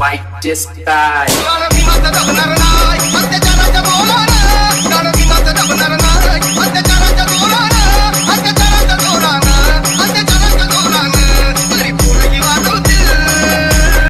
white dispatch.